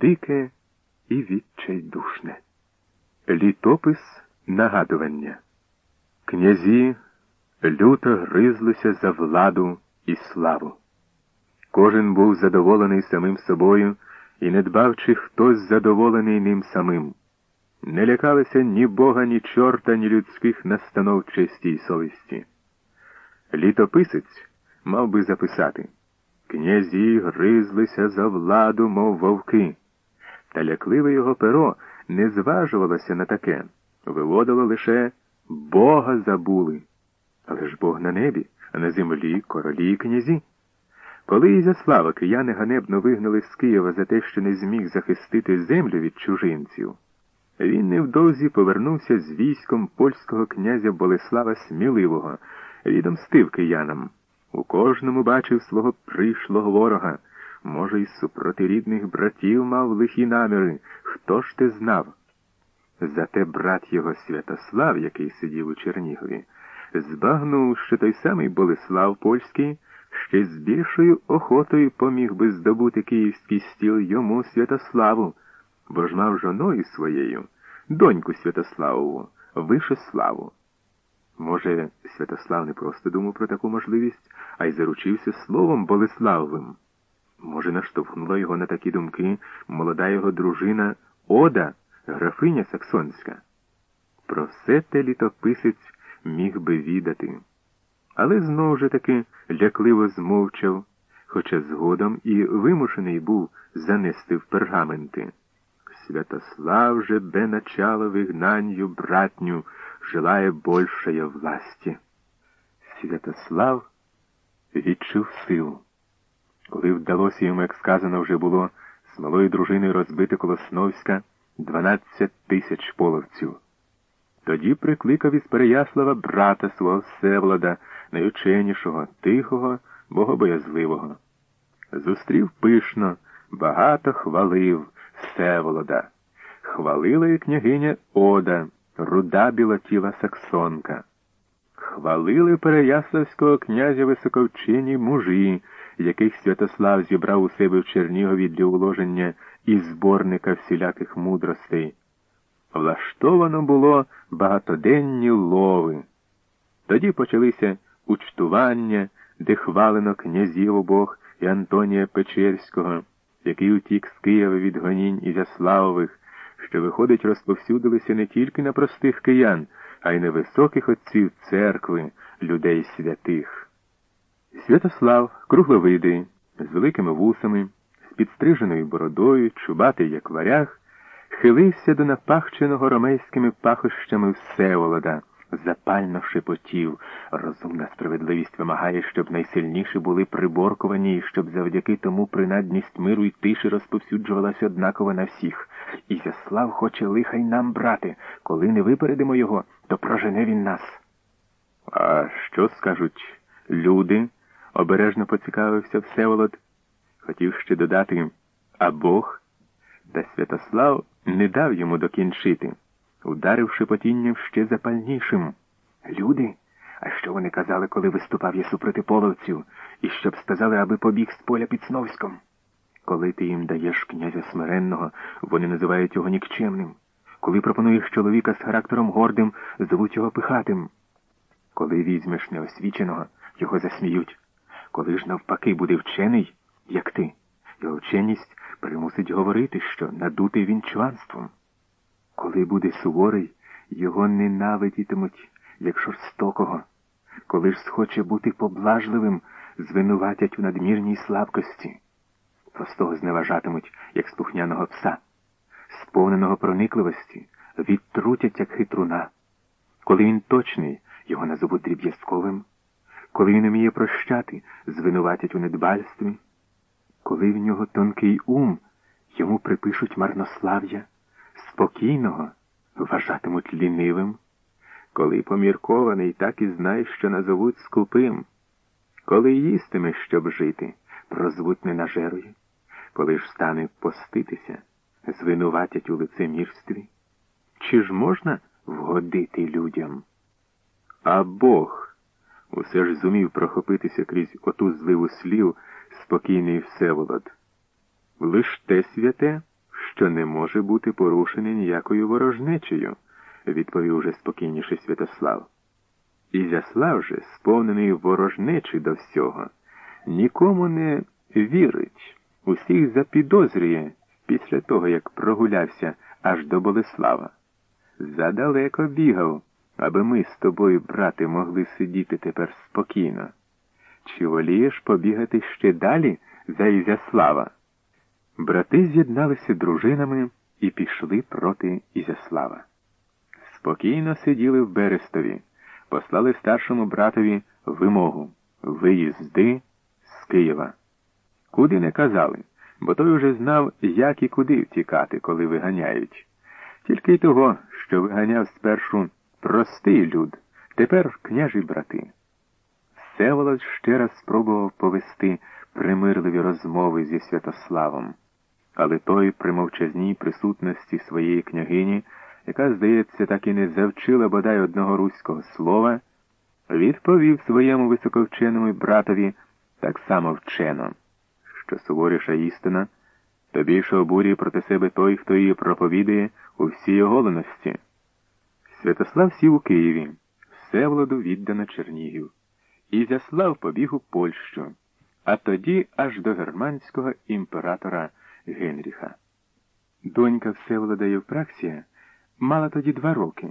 дике і відчайдушне. Літопис нагадування. Князі люто гризлися за владу і славу. Кожен був задоволений самим собою і не дбав, чи хтось задоволений ним самим. Не лякалися ні бога, ні чорта, ні людських настанов честі й совісті. Літописець мав би записати князі гризлися за владу, мов вовки, та лякливе його перо не зважувалося на таке, виводило лише Бога забули. Але ж Бог на небі, а на землі королі і князі. Коли Ізяслава кияни ганебно вигнали з Києва за те, що не зміг захистити землю від чужинців, він невдовзі повернувся з військом польського князя Болеслава Сміливого, відомстив киянам. У кожному бачив свого пришлого ворога. Може, із супротирідних братів мав лихі наміри. Хто ж ти знав? Зате брат його Святослав, який сидів у Чернігові, збагнув, що той самий Болеслав Польський ще з більшою охотою поміг би здобути київський стіл йому Святославу, бо ж мав жоною своєю, доньку Святославову, Вишеславу. Може, Святослав не просто думав про таку можливість, а й заручився словом Болеславовим. Може, наштовхнула його на такі думки молода його дружина Ода, графиня Саксонська. Про все те літописець міг би відати. Але знову ж таки лякливо змовчав, хоча згодом і вимушений був занести в пергаменти. Святослав же бе начало вигнанню братню, желає большая власті. Святослав відчув силу. Коли вдалося йому, як сказано вже було, з малою дружиною розбити коло Сновська 12 тисяч половців. Тоді прикликав із Переяслава брата свого Всевлада, найученішого, тихого, богобоязливого. Зустрів пишно, багато хвалив Всеволода. Хвалила і княгиня Ода, руда білотіла саксонка. Хвалили Переяславського князя високовчині мужі, яких Святослав зібрав у себе в Чернігові для уложення і зборника всіляких мудростей. Влаштовано було багатоденні лови. Тоді почалися учтування, де хвалено князів обох і Антонія Печерського, який утік з Києва від гонінь Ізяславових, що, виходить, розповсюдилися не тільки на простих киян, а й на високих отців церкви, людей святих. Святослав, кругловидий, з великими вусами, з підстриженою бородою, чубатий, як варяг, хилився до напахченого ромейськими пахощами Всеволода, запально шепотів. Розумна справедливість вимагає, щоб найсильніші були приборкувані і щоб завдяки тому принадність миру й тиші розповсюджувалася однаково на всіх. Ізяслав хоче лиха й нам брати. Коли не випередимо його, то прожене він нас. А що скажуть люди? Обережно поцікавився Всеволод. Хотів ще додати, а Бог, та Святослав не дав йому докінчити, ударив шепотінням ще запальнішим. Люди, а що вони казали, коли виступав я супроти половців, і щоб сказали, аби побіг з поля під Сновськом? Коли ти їм даєш князя смиренного, вони називають його нікчемним. Коли пропонуєш чоловіка з характером гордим, звуть його пихатим. Коли візьмеш неосвіченого, його засміють. Коли ж навпаки буде вчений, як ти, його вченість примусить говорити, що надутий він чванством. Коли буде суворий, його ненавидітимуть, як жорстокого. Коли ж схоче бути поблажливим, звинуватять у надмірній слабкості. Простого зневажатимуть, як слухняного пса, сповненого проникливості, відтрутять, як хитруна. Коли він точний, його назовуть дріб'язковим. Коли він уміє прощати, звинуватять у недбальстві. Коли в нього тонкий ум, йому припишуть марнослав'я, спокійного вважатимуть лінивим. Коли поміркований, так і знай, що назовуть скупим. Коли їстиме, щоб жити, прозвуть ненажерою. Коли ж стане поститися, звинуватять у лицемірстві. Чи ж можна вгодити людям? А Бог усе ж зумів прохопитися крізь оту зливу слів спокійний Всеволод. Лиш те святе, що не може бути порушений ніякою ворожнечею, відповів уже спокійніше Святослав. Ізяслав же, сповнений ворожнечі до всього, нікому не вірить, усіх запідозрює після того, як прогулявся аж до Болеслава. Задалеко бігав, аби ми з тобою, брате, могли сидіти тепер спокійно. Чи волієш побігати ще далі за Ізяслава? Брати з'єдналися дружинами і пішли проти Ізяслава. Спокійно сиділи в Берестові, послали старшому братові вимогу виїзди з Києва. Куди не казали, бо той уже знав, як і куди втікати, коли виганяють. Тільки й того, що виганяв спершу простий люд, тепер княжі брати. Всеволод ще раз спробував повести примирливі розмови зі Святославом, але той при мовчазній присутності своєї княгині, яка, здається, так і не завчила бодай одного руського слова, відповів своєму високовченому братові так само вчено, що суворіша істина, то більше обурює проти себе той, хто її проповідує у всій оголеності. Святослав сів у Києві, Всеволоду віддано Чернігів. Ізяслав побіг у Польщу, а тоді аж до германського імператора Генріха. Донька Всеволода Євпраксія мала тоді два роки.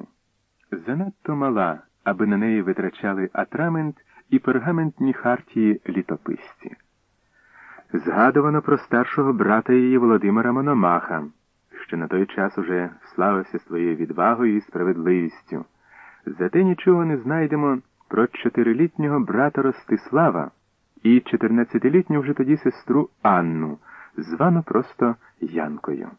Занадто мала, аби на неї витрачали атрамент і пергаментні хартії літописці. Згадувано про старшого брата її Володимира Мономаха, що на той час уже славився своєю відвагою і справедливістю. Зате нічого не знайдемо про чотирилітнього брата Ростислава і чотирнадцятилітню вже тоді сестру Анну, звану просто Янкою.